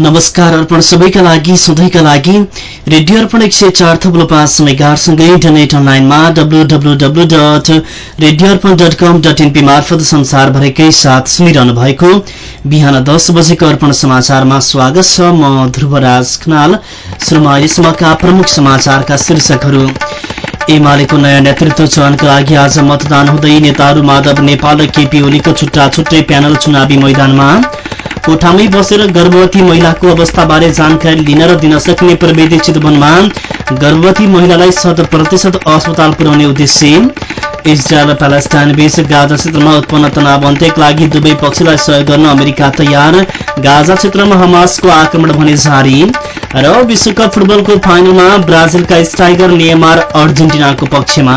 नमस्कार अर्पण सबैका लागि सधैँका लागि। रेडियो अर्पण एक सय चार थप्लो पाँच मेगाहरूसँगै इन्टरनेट अनलाइनमा W W W dot radio Arpan dot com dot n p मार्फत संसारभरिकै साथ सुनिरहनु भएको बिहान दस बजेको अर्पण समाचारमा स्वागत छ म ध्रुवराज खनाल। सुरुमा प्रमुख समाचारका शीर्षकहरू। एमालेको नयाँ नेतृत्व चयनका लागि आज मतदान हुँदै नेताहरू माधव नेपाल र केपी ओलीको छुट्टा छुट्टै प्यानल चुनावी मैदानमा। कोठामै बसेर गर्भवती महिलाको अवस्थाबारे जानकारी लिन र दिन सक्ने प्रविधि चितवनमा गर्भवती महिलालाई शत प्रतिशत अस्पताल पुर्याउने उद्देश्य। इजरायल र प्यालेस्टाइन बीच गाजा क्षेत्रमा उत्पन्न तनाव अन्त्यका लागि दुवै पक्षलाई सहयोग गर्न अमेरिका तयार। गाजा क्षेत्रमा हमासको आक्रमण भने जारी। र विश्वकप फुटबलको फाइनलमा ब्राजिलका स्ट्राइकर नेमार अर्जेन्टिनाको पक्षमा।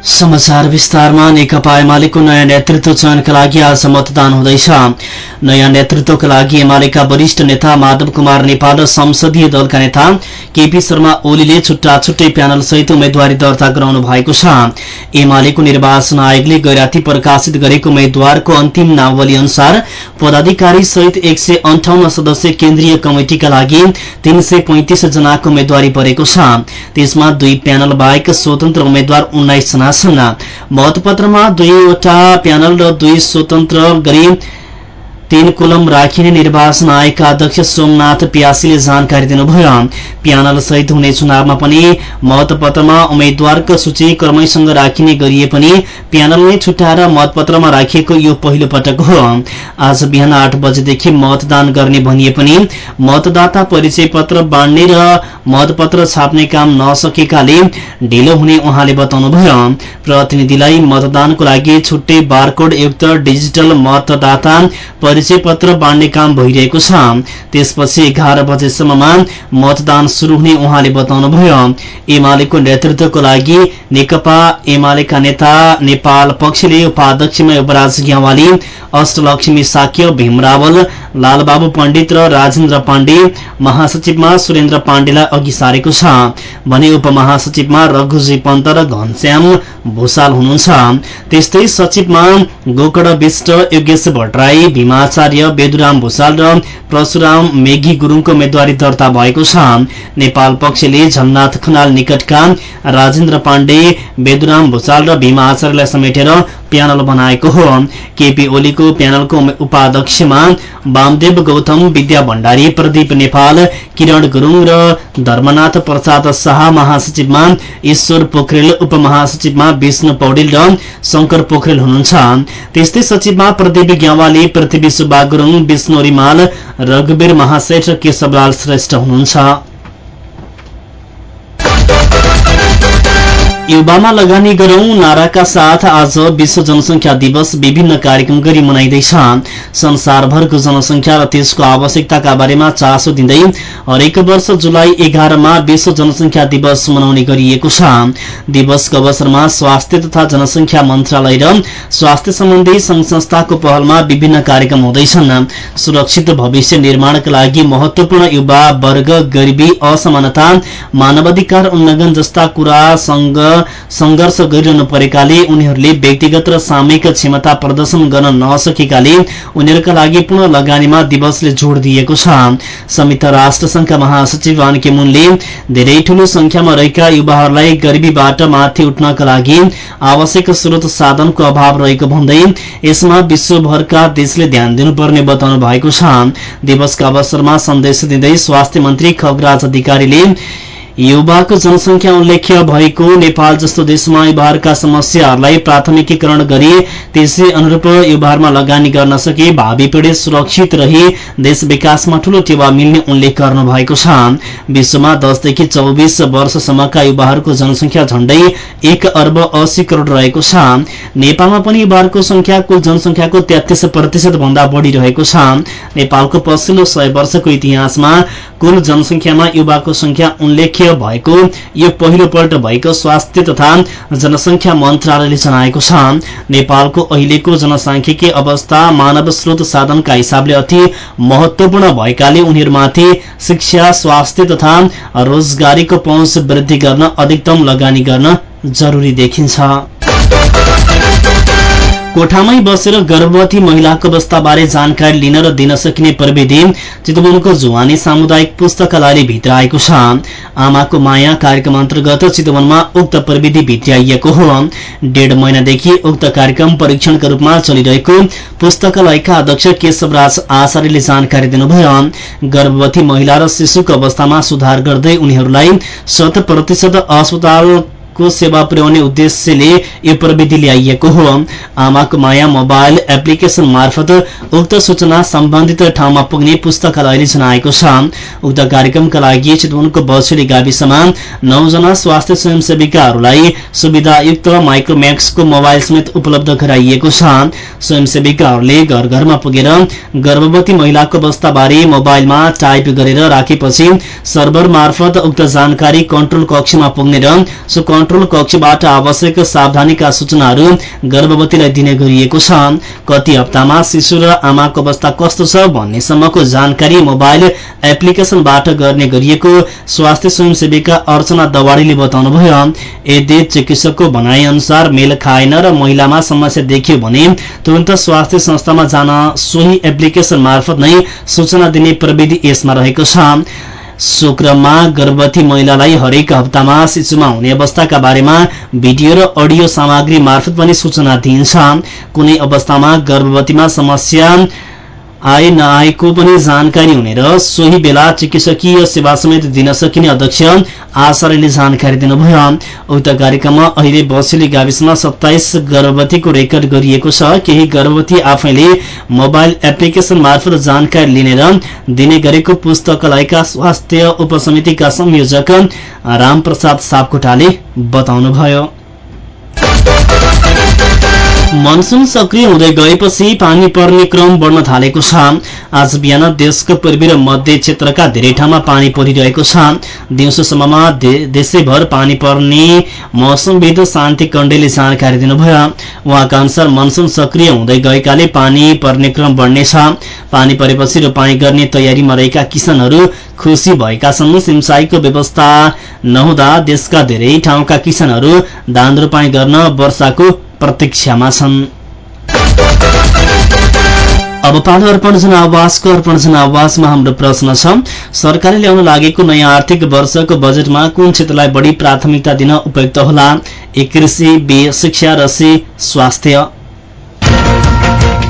समाचार विस्तारमा नेकपा एमालेको नयाँ नेतृत्व चयनका लागि आज मतदान हुँदैछ। नयाँ नेतृत्वका लागि एमालेका वरिष्ठ नेता माधव कुमार नेपाल र संसदीय दलका नेता केपी शर्मा ओलीले छुट्टा छुट्टै प्यानल सहित उम्मेद्वारी दर्ता गराउनु भएको छ। एमालेको निर्वाचन आयोगले गैराती प्रकाशित गरेको उम्मेद्वारको अन्तिम नावली अनुसार पदाधिकारी सहित एक सदस्य केन्द्रीय कमिटिका लागि तीन जनाको उम्मेद्वारी परेको छ। त्यसमा दुई प्यानल बाहेक स्वतन्त्र उम्मेद्वार उन्नाइस छन् मतपत्रमा दुईवटा प्यानल र दुई स्वतन्त्र गरी तीन कुलम राखिने निर्वाचन आयोगका अध्यक्ष सोमनाथ प्यासीले जानकारी दिनुभयो प्यानल सहित हुने चुनावमा पनि मतपत्रमा उम्मेद्वारको सूची क्रमैसँग राखिने गरिए पनि प्यानल नै छुट्याएर मतपत्रमा राखिएको यो पहिलो पटक हो आज बिहान आठ बजेदेखि मतदान गर्ने भनिए पनि मतदाता परिचय पत्र बाँड्ने र मतपत्र छाप्ने काम नसकेकाले ढिलो हुने उहाँले बताउनुभयो प्रतिनिधिलाई मतदानको लागि छुट्टै बारकोड युक्त डिजिटल मतदाता परिचय पत्र बाँड्ने काम भइरहेको छ। त्यसपछि एघार बजेसम्ममा मतदान शुरू हुने उहाँले बताउनुभयो। एमालेको नेतृत्वको लागि नेकपा एमालेका नेता नेपाल पक्षले उपाध्यक्षमा युवराज ग्यावाली अष्टलक्ष्मी साक्य भीम रावल लालबाबु पण्डित र राजेन्द्र पाण्डे महासचिवमा सुरेन्द्र पाण्डेलाई अघि सारेको छ। भने उपमहासचिवमा रघुजी पन्त र घनश्याम भूषाल हुनुहुन्छ। त्यस्तै सचिवमा गोकर्ण विष्ट योगेश भट्टराई भीमाचार्य बेदुराम भूषाल र परशुराम मेघी गुरूङको उम्मेद्वारी दर्ता भएको छ। नेपाल पक्षले झन्नाथ खनाल निकटका राजेन्द्र पाण्डे बेदुराम भूषाल र भीमा आचार्यलाई समेटेर प्यानल बनाएको हो। केपी ओलीको प्यानलको उपाध्यक्षमा वामदेव गौतम विद्या भण्डारी प्रदीप नेपाल किरण गुरूङ र धर्मनाथ प्रसाद शाह महासचिवमा ईश्वर पोखरेल उपमहासचिवमा विष्णु पौडेल र शंकर पोखरेल हुनुहुन्छ। त्यस्तै सचिवमा प्रदीप ग्यावाली पृथ्वी सुब्बा गुरूङ विष्णु रिमाल रघुवीर महासेठ र केशवलाल श्रेष्ठ हुनुहुन्छ। युवामा लगानी गरौं नाराका साथ आज विश्व जनसंख्या दिवस विभिन्न कार्यक्रम गरी मनाइँदैछ। संसारभरको जनसंख्या र त्यसको आवश्यकताका बारेमा चासो दिँदै हरेक वर्ष जुलाई एघारमा विश्व जनसंख्या दिवस मनाउने गरिएको छ। दिवसको अवसरमा स्वास्थ्य तथा जनसंख्या मन्त्रालय र स्वास्थ्य सम्बन्धी संघ संस्थाको पहलमा विभिन्न कार्यक्रम हुँदैछन्। सुरक्षित भविष्य निर्माणका लागि महत्वपूर्ण युवा वर्ग गरिबी असमानता मानवाधिकार उल्लंघन जस्ता कुरासँग संघर्ष गरिरहनु परेकाले उनीहरूले व्यक्तिगत र सामूहिक क्षमता प्रदर्शन गर्न नसकेकाले उनीहरूका लागि पूर्ण लगानीमा दिवसले जोड़ दिएको छ। संयुक्त राष्ट्र संघका महासचिव वान मुनले धेरै ठूलो संख्यामा रहेका युवाहरूलाई गरिबीबाट माथि उठ्नका लागि आवश्यक स्रोत साधनको अभाव रहेको भन्दै यसमा विश्वभरका देशले ध्यान दिनुपर्ने बताउनु भएको छ। दिवसका अवसरमा सन्देश दिँदै स्वास्थ्य मन्त्री खगराज अधिकारीले युवाको जनसंख्या उल्लेख्य भएको नेपाल जस्तो देशमा युवाहरूका समस्याहरूलाई प्राथमिकीकरण गरी त्यसै अनुरूप युवाहरूमा लगानी गर्न सके भावी पिँढी सुरक्षित रही देश विकासमा ठूलो टेवा मिल्ने उल्लेख गर्नु भएको छ। विश्वमा दसदेखि चौबिस वर्षसम्मका युवाहरूको जनसंख्या झण्डै एक अर्ब अस्सी करोड़ रहेको छ। नेपालमा पनि युवाहरूको संख्या कुल जनसंख्याको तेत्तीस प्रतिशत भन्दा बढ़ी रहेको छ। नेपालको पछिल्लो सय वर्षको इतिहासमा कुल जनसंख्यामा युवाको संख्या उल्लेख्य भएको यो पहिलो पल्ट भएको स्वास्थ्य तथा जनसंख्या मन्त्रालयले जनाएको छ। नेपालको अहिलेको जनसांख्यिकी अवस्था मानव स्रोत साधनका हिसाबले अति महत्वपूर्ण भएकाले उनीहरूमाथि शिक्षा स्वास्थ्य तथा रोजगारीको पहुँच वृद्धि गर्न अधिकतम लगानी गर्न जरुरी देखिन्छ। कोठामै बसेर गर्भवती महिलाको अवस्थाबारे जानकारी लिन र दिन सकिने प्रविधि चितवनको जुवानी सामुदायिक पुस्तकालयले भित्राएको छ। आमाको माया कार्यक्रम अन्तर्गत चितवनमा उक्त प्रविधि भित्राइएको हो। डेढ महिनादेखि उक्त कार्यक्रम परीक्षणका रूपमा चलिरहेको पुस्तकालयका अध्यक्ष केशवराज आचार्यले जानकारी दिनुभयो। गर्भवती महिला र शिशुको अवस्थामा सुधार गर्दै उनीहरूलाई शत प्रतिशत अस्पताल को सेवा पुर्याउने उद्देश्यले यो प्रविधि ल्याइएको हो। आमाको माया मोबाइल एप्लिकेशन मार्फत उक्त सूचना सम्बन्धित ठाउँमा पुग्ने पुस्तकालयले जनाएको छ। उक्त कार्यक्रमका लागि चितवनको बछेली गाविसमा नौजना स्वास्थ्य स्वयंसेविकाहरूलाई सुविधायुक्त माइक्रोम्याक्सको मोबाइल समेत उपलब्ध गराइएको छ। स्वयंसेविकाहरूले घर घरमा पुगेर गर्भवती महिलाको अवस्थाबारे मोबाइलमा टाइप गरेर राखेपछि सर्भर मार्फत उक्त जानकारी कन्ट्रोल कक्षमा पुग्ने र कन्ट्रोल कक्षबाट आवश्यक सावधानीका सूचनाहरू गर्भवतीलाई दिने गरिएको छ। कति हप्तामा शिशु र आमाको अवस्था कस्तो छ भन्नेसम्मको जानकारी मोबाइल एप्लिकेशनबाट गर्ने गरिएको स्वास्थ्य स्वयंसेविका अर्चना दवाडीले बताउनुभयो। यदि चिकित्सकको भनाइ अनुसार मेल खाएन र महिलामा समस्या देखियो भने तुरन्त स्वास्थ्य संस्थामा जान सोही एप्लिकेशन मार्फत नै सूचना दिने प्रविधि यसमा रहेको छ। शुक्रमा गर्भवती महिलालाई हरेक हप्तामा शिशुमा हुने अवस्थाका बारेमा भिडियो र अडियो सामग्री मार्फत पनि सूचना दिइन्छ। कुनै अवस्थामा गर्भवतीमा समस्या आए नआएको पनि जानकारी हुने र सोही बेला चिकित्सकीय सेवा समेत दिन सकिने अध्यक्ष आचार्यले जानकारी दिनुभयो। उक्त कार्यक्रममा अहिले बसेली गाविसमा सत्ताइस गर्भवतीको रेकर्ड गरिएको छ। केही गर्भवती आफैले मोबाइल एप्लिकेशन मार्फत जानकारी लिने र दिने गरेको पुस्तकालयका स्वास्थ्य उपसमितिका संयोजक रामप्रसाद सापकोटाले बताउनुभयो। मनसुन सक्रिय हुँदै गएपछि पानी पर्ने क्रम बढ्न थालेको छ। आज बिहान देशको पूर्वी र मध्य क्षेत्रका धेरै ठाउँमा पानी परिरहेको छ। दिउँसोसम्ममा देशैभर पानी पर्ने मौसमविद शान्ति कण्डेले जानकारी दिनुभयो। उहाँका अनुसार मनसुन सक्रिय हुँदै गएकाले पानी पर्ने क्रम बढ्नेछ। पानी परेपछि रोपाई गर्ने तयारीमा रहेका किसानहरू खुसी भएका छन् सिंचाईको व्यवस्था नहुँदा देशका धेरै ठाउँका किसानहरू धान रोपाई गर्न वर्षाको प्रतीक्षामा छन् अब पालो अर्पण जनावासको अर्पण हाम्रो प्रश्न छ सरकारले ल्याउन लागेको नयाँ आर्थिक वर्षको बजेटमा कुन क्षेत्रलाई बढी प्राथमिकता दिन उपयुक्त होला? ए कृषि बे शिक्षा र सी स्वास्थ्य।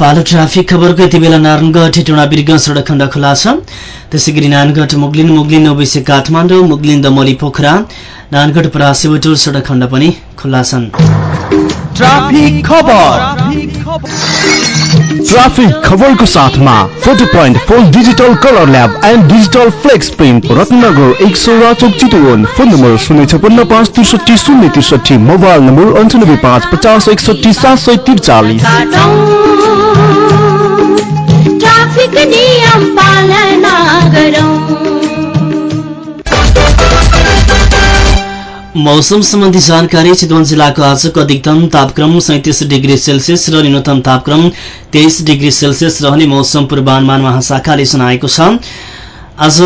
पालो ट्राफिक खबरको यति बेला नारायणगढ हेटौँडा बिर्ग सडक खण्ड खुला छ। त्यसै गरी नारायणगढ मुगलिन मुगलिन नौबिसे काठमाडौँ मुगलिन दमली पोखरा नारायणगढ परासी सडक खण्ड पनि खुल्ला छन्। ट्राफिक खबर। ट्राफिक खबरको साथमा photo point four digital colour lab and digital flex print Ratnagar एक सौ राचोक चितवन। फोन नम्बर शून्य छपन्न पाँच त्रिसठी शून्य त्रिसठी मोबाइल नम्बर अन्ठानब्बे पाँच पचास एकसठी सात सय त्रिचालिस। ट्राफिक नियम पालना मौसम सम्बन्धी जानकारी चितवन जिल्लाको आजको अधिकतम तापक्रम सैतिस डिग्री सेल्सियस र न्यूनतम तापक्रम तेइस डिग्री सेल्सियस रहने मौसम पूर्वानुमान महाशाखाले सुनाएको छ। आज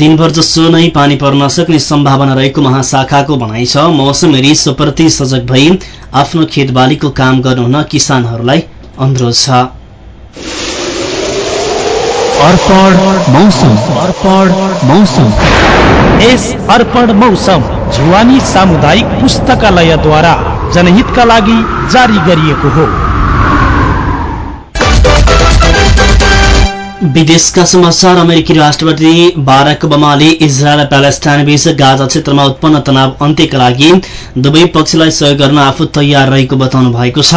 दिनभर जसो नै पानी पर्न सक्ने सम्भावना रहेको महाशाखाको भनाइ छ। मौसम हेरी सोप्रति सजग भई आफ्नो खेतबालीको काम गर्नुहुन किसानहरूलाई अनुरोध छ अर्पण मौसम। अर्पण मौसम। यस अर्पण मौसम जुवानी सामुदायिक पुस्तकालयद्वारा जनहितका लागि जारी गरिएको हो। विदेशका समाचार अमेरिकी राष्ट्रपति बाराक ओबामाले इजरायल प्यालेस्टाइन बीच गाजा क्षेत्रमा उत्पन्न तनाव अन्त्यका लागि दुवै पक्षलाई सहयोग गर्न आफू तयार रहेको बताउनु भएको छ।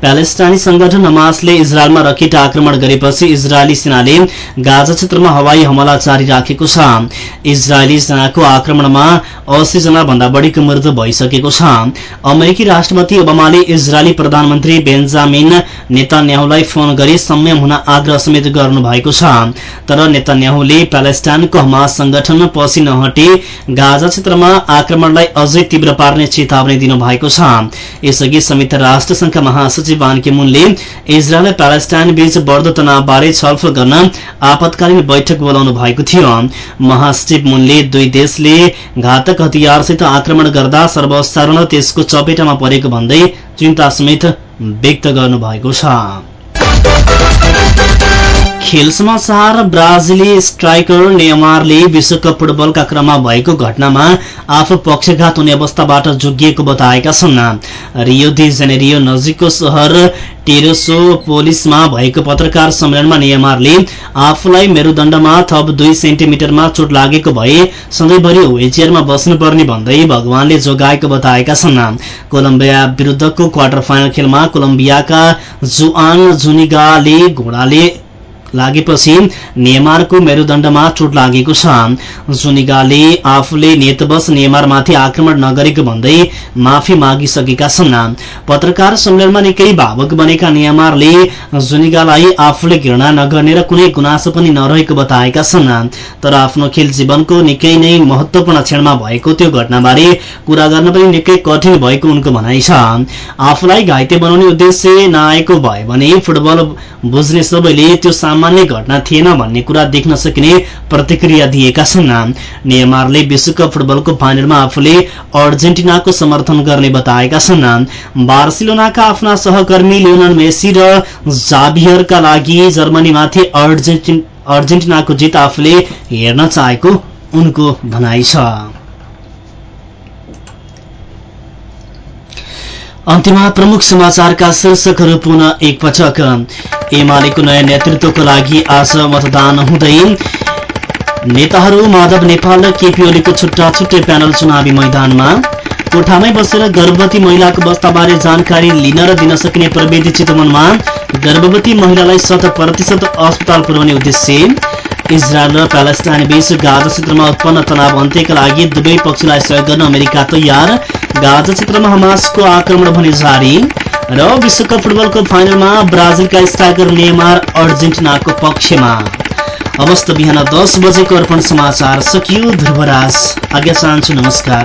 प्यालेस्टाइनी संगठन हमासले इजरायलमा रकेट आक्रमण गरेपछि इजरायली सेनाले गाजा क्षेत्रमा हवाई हमला जारी राखेको छ। इजरायली सेनाको आक्रमणमा अस्सी जना भन्दा बढ़ीको मृत्यु भइसकेको छ। अमेरिकी राष्ट्रपति ओबामाले इजरायली प्रधानमन्त्री बेन्जामिन नेतान्याहुलाई फोन गरी संयम हुन आग्रह समेत गर्नु भएको छ। तर नेतान्याहुले प्यालेस्टाइनको हमास संगठन पछि नहटे गाजा क्षेत्रमा आक्रमणलाई अझै तीव्र पार्ने चेतावनी दिनुभएको छ। यसअघि संयुक्त राष्ट्र संघका महासचिव बान की मुनले इजरायल प्यालेस्टाइन बीच बढ़दो तनावबारे छलफल गर्न आपतकालीन बैठक बोलाउनु भएको थियो। महासचिव मुनले दुई देशले घातक हतियारसित आक्रमण गर्दा सर्वसाधारण त्यसको चपेटामा परेको भन्दै चिन्ता समेत व्यक्त गर्नुभएको छ। खेल समाचार ब्राजिली स्ट्राइकर नेमारले विश्वकप फुटबलका क्रममा भएको घटनामा आफू पक्षघात हुने अवस्थाबाट जोगिएको बताएका छन्। रियो दि जेनेरियो नजिकको शहर टेरोसो पोलिसमा भएको पत्रकार सम्मेलनमा नेमारले आफूलाई मेरुदण्डमा थप दुई सेन्टिमिटरमा चोट लागेको भए सधैँभरि व्हीलचेयरमा बस्नुपर्ने भन्दै भगवानले जोगाएको बताएका छन्। कोलम्बिया विरूद्धको क्वार्टर फाइनल खेलमा कोलम्बियाका जुआन जुनिगाले घोडाले लागेपछि नेमारको मेरुदण्डमा चोट लागेको छ। जुनिगाले आफूले नेतबस नेमारमाथि आक्रमण नगरेको भन्दै माफी मागिसकेका छन्। पत्रकार सम्मेलनमा निकै भावुक बनेका नेमारले जुनिगालाई आफूले घृणा नगर्ने र कुनै गुनासो पनि नरहेको बताएका छन्। तर आफ्नो खेल जीवनको निकै नै महत्वपूर्ण क्षणमा भएको त्यो घटनाबारे कुरा गर्न पनि निकै कठिन भएको उनको भनाइ छ। आफूलाई घाइते बनाउने उद्देश्य नआएको भए भने फुटबल बुझ्ने सबैले त्यो सामान्य घटना थिएन भन्ने कुरा देख्न सकिने प्रतिक्रिया दिएका छन्। नेमारले विश्वकप फुटबलको फाइनलमा आफूले अर्जेन्टिनाको समर्थन गर्ने बताएका छन्। बार्सिलोनाका आफ्ना सहकर्मी लियोनल मेसी र जाभियरका लागि जर्मनीमाथि अर्जेन्टिनाको जित आफूले हेर्न चाहेको उनको भनाइ छ। अन्त्यमा प्रमुख समाचारका शीर्षकहरू पुनः एकपटक। एमालेको नयाँ नेतृत्वको लागि आज मतदान हुँदै नेताहरू माधव नेपाल र केपी ओलीको छुट्टा छुट्टै प्यानल चुनावी मैदानमा। कोठामै बसेर गर्भवती महिलाको अवस्थाबारे जानकारी लिन र दिन सकिने प्रविधि चितवनमा गर्भवती महिलालाई शत प्रतिशत अस्पताल पुर्याउने उद्देश्य। इजरायल र प्यालेस्टाइन बीच गाजा क्षेत्रमा उत्पन्न तनाव अन्त्यका लागि दुवै पक्षलाई सहयोग गर्न अमेरिका तयार। गाजा क्षेत्रमा हमासको आक्रमण भने जारी। र विश्वकप फुटबलको फाइनलमा ब्राजिलका स्ट्राइकर नेमार अर्जेन्टिनाको पक्षमा। अवस्था बिहान दस बजेको अर्पण समाचार सकियो ध्रुवराज। आज्ञा चाहन्छु नमस्कार।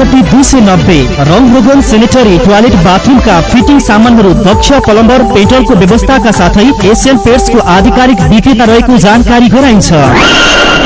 त्रिसठी दुई सय नब्बे रङ रोगन सेनेटरी टोयलेट बाथरुमका फिटिङ सामानहरू दक्ष प्लम्बर पेट्रोलको व्यवस्थाका साथै एसियन पेट्सको आधिकारिक विक्रेता रहेको जानकारी गराइन्छ।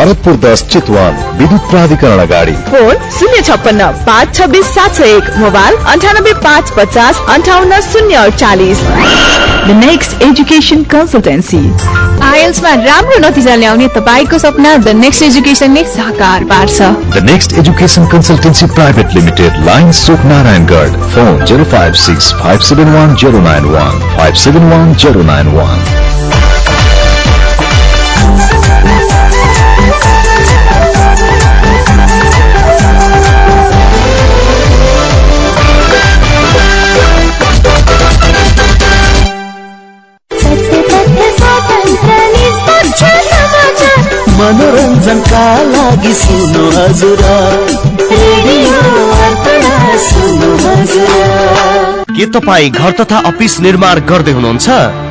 भरतपुर दस चितवन विद्युत प्राधिकरण अगाडि। फोन शून्य छप्पन्न पाँच छब्बिस सात सय एक मोबाइल अन्ठानब्बे पाँच पचास अन्ठाउन्न शून्य अडचालिस। The next education consultancy. आइएल्समा राम्रो नतिजा ल्याउने तपाईँको सपना द नेक्स्ट एजुकेसनले साकार पार्छ। The next education consultancy private limited line Suk Narayangarh phone 056 571 091 571 091 लागि सुन्नु हजुर के तपाईँ घर तथा अफिस निर्माण गर्दै हुनुहुन्छ?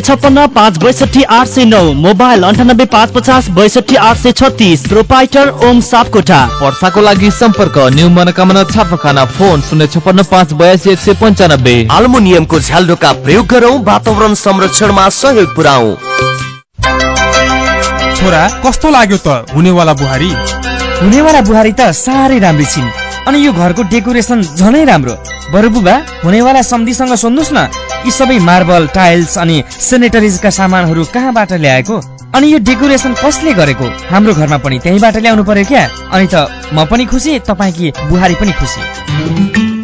छप्पन्न पाँच बैसठी आठ सय नौ मोबाइल अन्ठानब्बे पाँच पचास बैसठी आठ सय छत्तिस प्रोपाइटर ओम सापकोटा वर्षाको लागि सम्पर्क न्यू मनोकामना छापाखाना फोन शून्य छप्पन्न पाँच बयासी एक सय पन्चानब्बे। आल्मुनियमको झ्याल ढोका प्रयोग गरौँ वातावरण संरक्षणमा सहयोग पुऱ्याउ छोरा कस्तो लाग्यो त हुनेवाला बुहारी? हुनेवाला बुहारी त साह्रै राम्री छिन्। अनि यो घरको डेकोरेसन झनै राम्रो। बरु बुबा हुनेवाला सम्धिसँग सोध्नुहोस् न यी सबै मार्बल टाइल्स अनि सेनेटरिजका सामानहरू कहाँबाट ल्याएको? अनि यो डेकोरेसन कसले गरेको? हाम्रो घरमा पनि त्यहीँबाट ल्याउनु पर्यो क्या? अनि त म पनि खुसी तपाईँकी बुहारी पनि खुसी?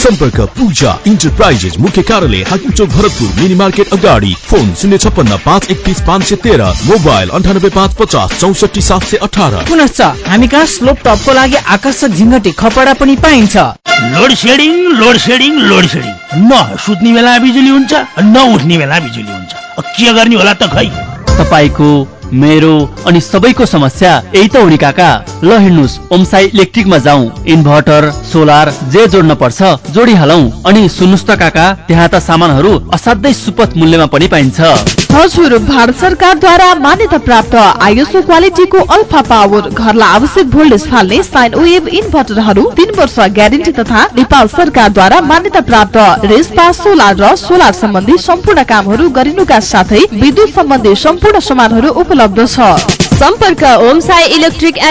सम्पर्क पूजा इन्टरप्राइजेस मुख्य कार्यालय हाकिम चोक भरतपुर मिनी मार्केट अगाडि। फोन शून्य छप्पन्न पाँच एकतिस पाँच सय तेह्र मोबाइल अन्ठानब्बे पाँच पचास चौसठी सात सय अठार। पुनश्च हामी कहाँ स्लोप टपको लागि आकर्षक झिङ्गटे खपडा पनि पाइन्छ। Load shedding load shedding load shedding न सुत्ने बेला बिजुली हुन्छ न उठ्ने बेला बिजुली हुन्छ। अब के गर्ने होला त खै? तपाईँको मेरो अनि सबैको समस्या यही त हो काका। ल हिँड्नुहोस् ओमसाई इलेक्ट्रिकमा जाउँ। इन्भर्टर सोलर जे जोड्न पर्छ जोडिहालौँ अनि सुन्नुहोस् त काका त्यहाँ त सामानहरू असाध्यै सुपथ मूल्यमा पनि पाइन्छ। हजुर भारत सरकारद्वारा मान्यता प्राप्त आइएसओ क्वालिटीको अल्फा पावर घरलाई आवश्यक भोल्टेज फाल्ने साइन वेभ इन्भर्टरहरू तीन वर्ष ग्यारेन्टी तथा नेपाल सरकारद्वारा मान्यता प्राप्त। रेसपा सोलर र सोलर सम्बन्धी सम्पूर्ण कामहरू गरिनुका साथै विद्युत सम्बन्धी सम्पूर्ण सामानहरू उपलब्ध छ। सम्पर्क ओम साई इलेक्ट्रिक एन्ड